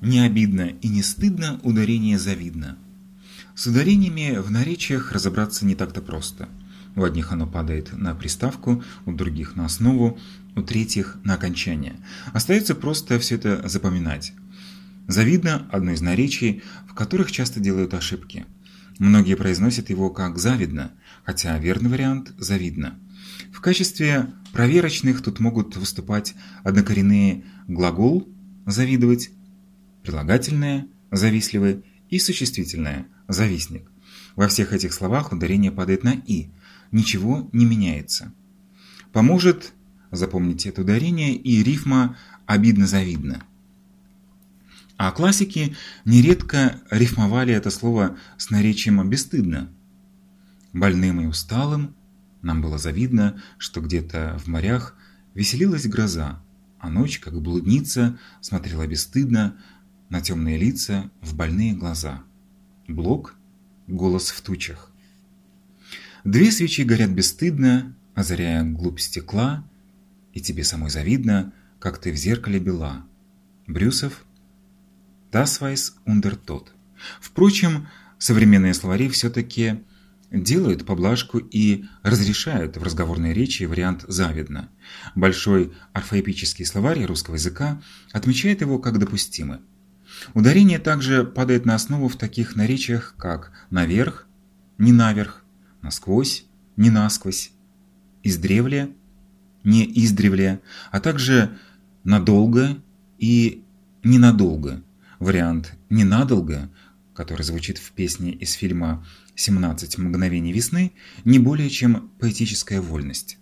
Не обидно и не стыдно, ударение завидно. С ударениями в наречиях разобраться не так-то просто. У одних оно падает на приставку, у других на основу, у третьих на окончание. Остается просто все это запоминать. Завидно – одно из наречий, в которых часто делают ошибки. Многие произносят его как «завидно», хотя верный вариант – «завидно». В качестве проверочных тут могут выступать однокоренные глагол «завидовать», прилагательное «завистливый» и существительное «завистник». Во всех этих словах ударение падает на «и», ничего не меняется. Поможет, запомнить это ударение, и рифма «обидно-завидно». А классики нередко рифмовали это слово с наречием «бесстыдно». Больным и усталым нам было завидно, что где-то в морях веселилась гроза, а ночь, как блудница, смотрела бесстыдно на темные лица, в больные глаза. Блок — голос в тучах. Две свечи горят бесстыдно, озаряя глубь стекла, и тебе самой завидно, как ты в зеркале бела. Брюсов «Das weiß unter тот». Впрочем, современные словари все-таки делают поблажку и разрешают в разговорной речи вариант «завидно». Большой орфоэпический словарь русского языка отмечает его как допустимый. Ударение также падает на основу в таких наречиях, как «наверх», «не наверх», «насквозь», «не насквозь», «издревле», «не издревле», а также «надолго» и «ненадолго». Вариант «ненадолго», который звучит в песне из фильма «17 мгновений весны», не более чем поэтическая вольность.